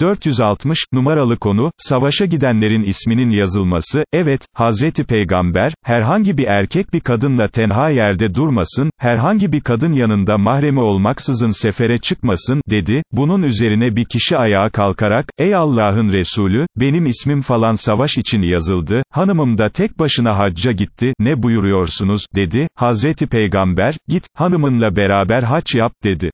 460, numaralı konu, savaşa gidenlerin isminin yazılması, evet, Hazreti Peygamber, herhangi bir erkek bir kadınla tenha yerde durmasın, herhangi bir kadın yanında mahremi olmaksızın sefere çıkmasın, dedi, bunun üzerine bir kişi ayağa kalkarak, ey Allah'ın Resulü, benim ismim falan savaş için yazıldı, hanımım da tek başına hacca gitti, ne buyuruyorsunuz, dedi, Hazreti Peygamber, git, hanımınla beraber hac yap, dedi.